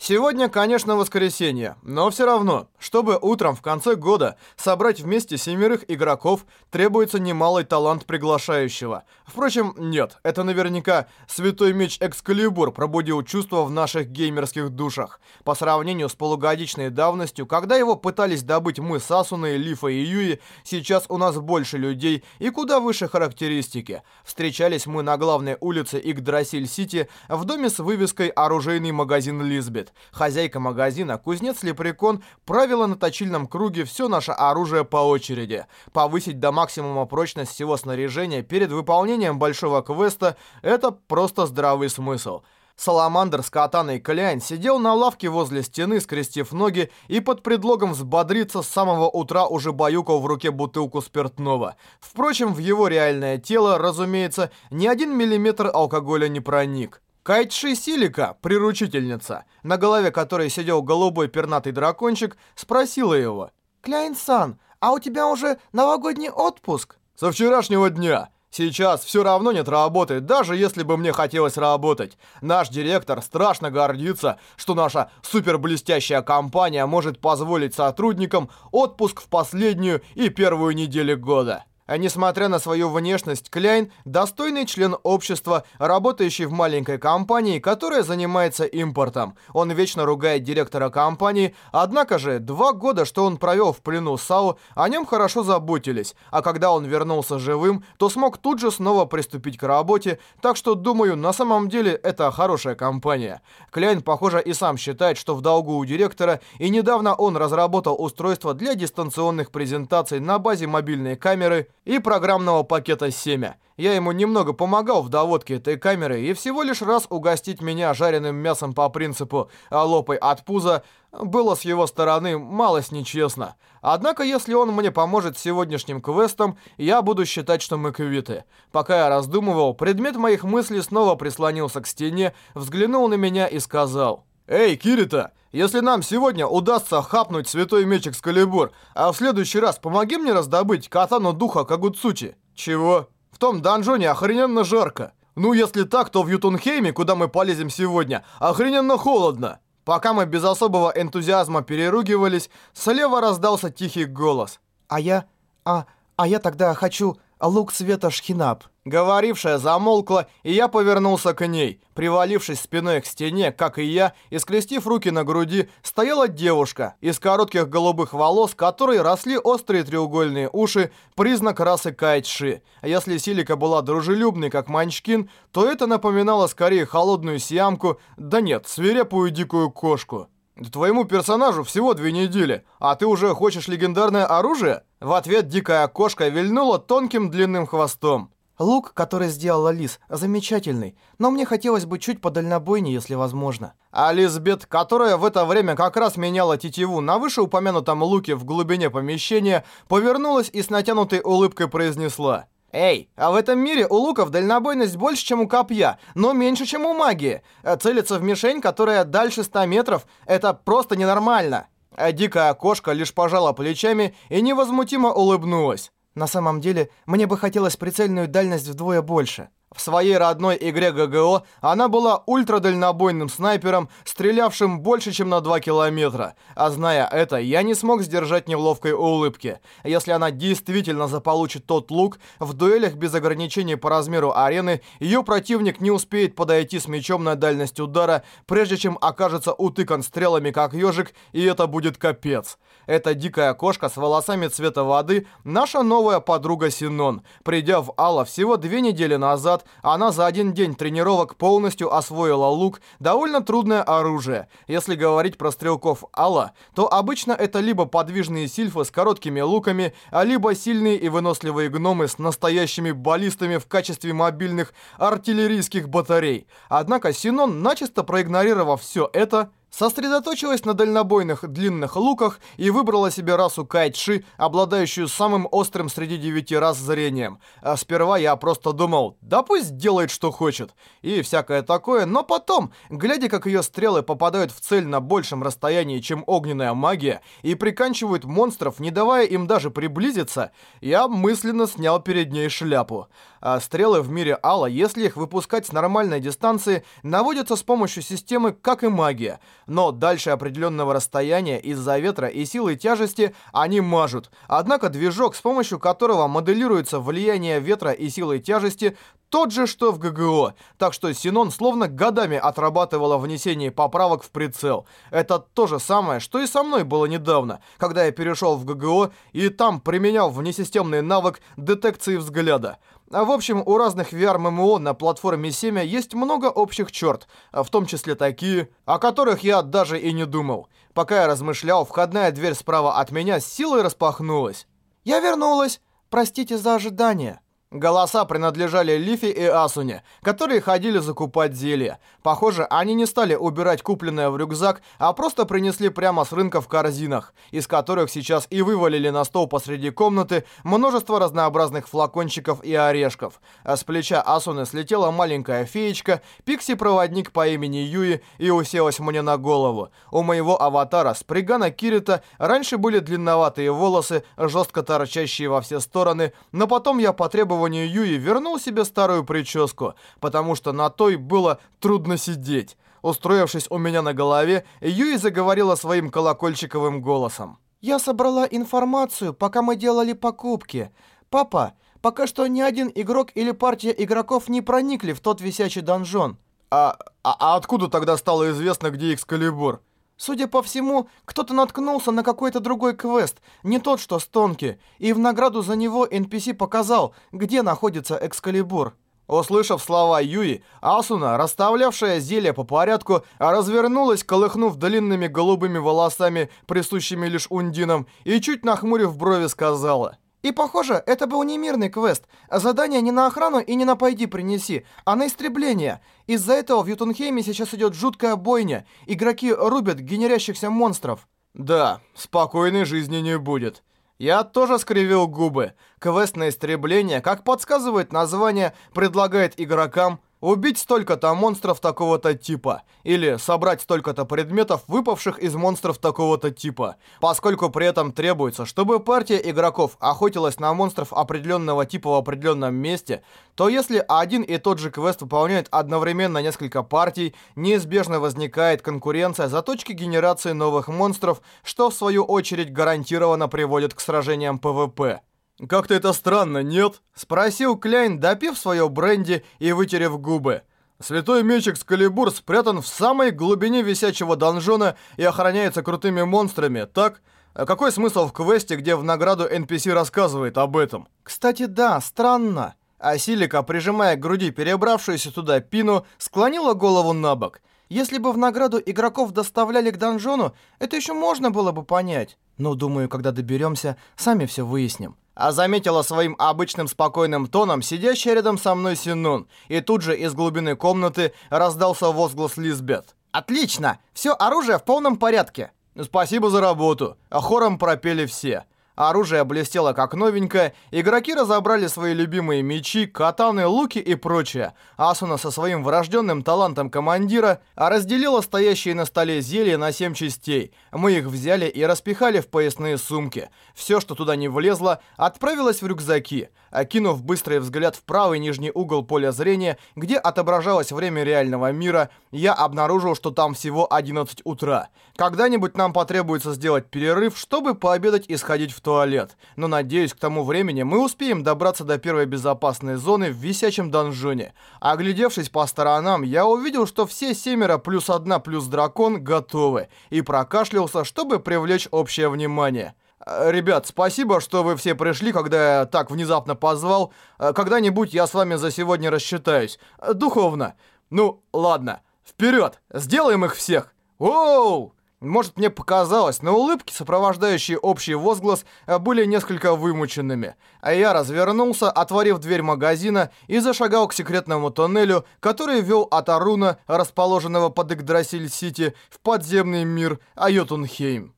Сегодня, конечно, воскресенье, но все равно, чтобы утром в конце года собрать вместе семерых игроков, требуется немалый талант приглашающего. Впрочем, нет, это наверняка Святой Меч Экскалибур пробудил чувства в наших геймерских душах. По сравнению с полугодичной давностью, когда его пытались добыть мы с Асуной, Лифа и Юи, сейчас у нас больше людей и куда выше характеристики. Встречались мы на главной улице Игдрасиль-Сити в доме с вывеской «Оружейный магазин Лизбет» делает. Хозяйка магазина, кузнец Лепрекон, правила на точильном круге все наше оружие по очереди. Повысить до максимума прочность всего снаряжения перед выполнением большого квеста – это просто здравый смысл. Саламандр с катаной Кляйн сидел на лавке возле стены, скрестив ноги, и под предлогом взбодриться с самого утра уже баюкал в руке бутылку спиртного. Впрочем, в его реальное тело, разумеется, ни один миллиметр алкоголя не проник. Кайтши Силика, приручительница, на голове которой сидел голубой пернатый дракончик, спросила его. «Кляйн-сан, а у тебя уже новогодний отпуск?» «Со вчерашнего дня. Сейчас все равно нет работы, даже если бы мне хотелось работать. Наш директор страшно гордится, что наша суперблестящая компания может позволить сотрудникам отпуск в последнюю и первую неделю года». А несмотря на свою внешность, Кляйн – достойный член общества, работающий в маленькой компании, которая занимается импортом. Он вечно ругает директора компании, однако же два года, что он провел в плену САУ, о нем хорошо заботились, а когда он вернулся живым, то смог тут же снова приступить к работе, так что, думаю, на самом деле это хорошая компания. Кляйн, похоже, и сам считает, что в долгу у директора, и недавно он разработал устройство для дистанционных презентаций на базе мобильной камеры – и программного пакета «Семя». Я ему немного помогал в доводке этой камеры, и всего лишь раз угостить меня жареным мясом по принципу «лопай от пуза» было с его стороны малость нечестно. Однако, если он мне поможет сегодняшним квестом, я буду считать, что мы квиты. Пока я раздумывал, предмет моих мыслей снова прислонился к стене, взглянул на меня и сказал... «Эй, Кирита, если нам сегодня удастся хапнуть святой меч Экскалибур, а в следующий раз помоги мне раздобыть катану духа Кагуцучи». «Чего?» «В том данжоне охрененно жарко». «Ну, если так, то в Ютунхейме, куда мы полезем сегодня, охрененно холодно». Пока мы без особого энтузиазма переругивались, слева раздался тихий голос. «А я... А... А я тогда хочу лук света Шхинап». Говорившая замолкла, и я повернулся к ней. Привалившись спиной к стене, как и я, и скрестив руки на груди, стояла девушка из коротких голубых волос, которой росли острые треугольные уши, признак расы Кайтши. Если Силика была дружелюбной, как Манчкин, то это напоминало скорее холодную сиамку, да нет, свирепую дикую кошку. Твоему персонажу всего две недели, а ты уже хочешь легендарное оружие? В ответ дикая кошка вильнула тонким длинным хвостом. Лук, который сделала Лис, замечательный, но мне хотелось бы чуть подальнобойнее, если возможно. А Лизбет, которая в это время как раз меняла тетиву на вышеупомянутом луке в глубине помещения, повернулась и с натянутой улыбкой произнесла. «Эй, а в этом мире у луков дальнобойность больше, чем у копья, но меньше, чем у магии. Целиться в мишень, которая дальше 100 метров, это просто ненормально». А дикая кошка лишь пожала плечами и невозмутимо улыбнулась. На самом деле, мне бы хотелось прицельную дальность вдвое больше. В своей родной игре ГГО она была ультрадальнобойным снайпером, стрелявшим больше, чем на 2 километра. А зная это, я не смог сдержать неловкой улыбки. Если она действительно заполучит тот лук, в дуэлях без ограничений по размеру арены, ее противник не успеет подойти с мечом на дальность удара, прежде чем окажется утыкан стрелами как ежик, и это будет капец. Эта дикая кошка с волосами цвета воды – наша новая подруга Синон. Придя в Алла всего две недели назад, назад она за один день тренировок полностью освоила лук, довольно трудное оружие. Если говорить про стрелков Алла, то обычно это либо подвижные сильфы с короткими луками, а либо сильные и выносливые гномы с настоящими баллистами в качестве мобильных артиллерийских батарей. Однако Синон, начисто проигнорировав все это, Сосредоточилась на дальнобойных длинных луках и выбрала себе расу Кайтши, обладающую самым острым среди девяти рас зрением. А сперва я просто думал, да пусть делает что хочет, и всякое такое, но потом, глядя как ее стрелы попадают в цель на большем расстоянии, чем огненная магия, и приканчивают монстров, не давая им даже приблизиться, я мысленно снял перед ней шляпу. А стрелы в мире Алла, если их выпускать с нормальной дистанции, наводятся с помощью системы, как и магия. Но дальше определенного расстояния из-за ветра и силы тяжести они мажут. Однако движок, с помощью которого моделируется влияние ветра и силы тяжести, тот же, что в ГГО, так что Синон словно годами отрабатывала внесение поправок в прицел. Это то же самое, что и со мной было недавно, когда я перешел в ГГО и там применял внесистемный навык детекции взгляда. А в общем, у разных VR-ММО на платформе 7 есть много общих черт, в том числе такие, о которых я даже и не думал. Пока я размышлял, входная дверь справа от меня с силой распахнулась. «Я вернулась! Простите за ожидание!» Голоса принадлежали Лифи и Асуне, которые ходили закупать зелья. Похоже, они не стали убирать купленное в рюкзак, а просто принесли прямо с рынка в корзинах, из которых сейчас и вывалили на стол посреди комнаты множество разнообразных флакончиков и орешков. А с плеча Асуны слетела маленькая феечка, пикси-проводник по имени Юи, и уселась мне на голову. У моего аватара с пригана Кирита раньше были длинноватые волосы, жестко торчащие во все стороны, но потом я потребовал требованию Юи вернул себе старую прическу, потому что на той было трудно сидеть. Устроившись у меня на голове, Юи заговорила своим колокольчиковым голосом. «Я собрала информацию, пока мы делали покупки. Папа, пока что ни один игрок или партия игроков не проникли в тот висячий донжон». «А, а, а откуда тогда стало известно, где Экскалибур?» Судя по всему, кто-то наткнулся на какой-то другой квест, не тот, что Стонки, и в награду за него NPC показал, где находится Экскалибур. Услышав слова Юи, Асуна, расставлявшая зелье по порядку, развернулась, колыхнув длинными голубыми волосами, присущими лишь ундинам, и чуть нахмурив брови сказала... И похоже, это был не мирный квест. Задание не на охрану и не на пойди принеси, а на истребление. Из-за этого в Ютунхейме сейчас идет жуткая бойня. Игроки рубят генерящихся монстров. Да, спокойной жизни не будет. Я тоже скривил губы. Квест на истребление, как подсказывает название, предлагает игрокам Убить столько-то монстров такого-то типа. Или собрать столько-то предметов, выпавших из монстров такого-то типа. Поскольку при этом требуется, чтобы партия игроков охотилась на монстров определенного типа в определенном месте, то если один и тот же квест выполняет одновременно несколько партий, неизбежно возникает конкуренция за точки генерации новых монстров, что в свою очередь гарантированно приводит к сражениям ПВП. «Как-то это странно, нет?» — спросил Кляйн, допив свое бренди и вытерев губы. Святой меч Экскалибур спрятан в самой глубине висячего донжона и охраняется крутыми монстрами, так? А какой смысл в квесте, где в награду NPC рассказывает об этом? Кстати, да, странно. Асилика, прижимая к груди перебравшуюся туда пину, склонила голову на бок. Если бы в награду игроков доставляли к донжону, это еще можно было бы понять. Но, думаю, когда доберемся, сами все выясним а заметила своим обычным спокойным тоном сидящая рядом со мной Синун, и тут же из глубины комнаты раздался возглас Лизбет. «Отлично! Все оружие в полном порядке!» «Спасибо за работу!» А хором пропели все. Оружие блестело как новенькое, игроки разобрали свои любимые мечи, катаны, луки и прочее. Асуна со своим врожденным талантом командира разделила стоящие на столе зелья на 7 частей. Мы их взяли и распихали в поясные сумки. Все, что туда не влезло, отправилось в рюкзаки. Окинув быстрый взгляд в правый нижний угол поля зрения, где отображалось время реального мира, я обнаружил, что там всего 11 утра. Когда-нибудь нам потребуется сделать перерыв, чтобы пообедать и сходить в туалет. Но надеюсь, к тому времени мы успеем добраться до первой безопасной зоны в висячем донжоне. Оглядевшись по сторонам, я увидел, что все семеро плюс одна плюс дракон готовы, и прокашлялся, чтобы привлечь общее внимание. Э, ребят, спасибо, что вы все пришли, когда я так внезапно позвал. Э, когда-нибудь я с вами за сегодня рассчитаюсь. Э, духовно. Ну, ладно. Вперед! Сделаем их всех! Оу! Может, мне показалось, но улыбки, сопровождающие общий возглас, были несколько вымученными. А я развернулся, отворив дверь магазина, и зашагал к секретному тоннелю, который вел от Аруна, расположенного под Игдрасиль-Сити, в подземный мир Айотунхейм.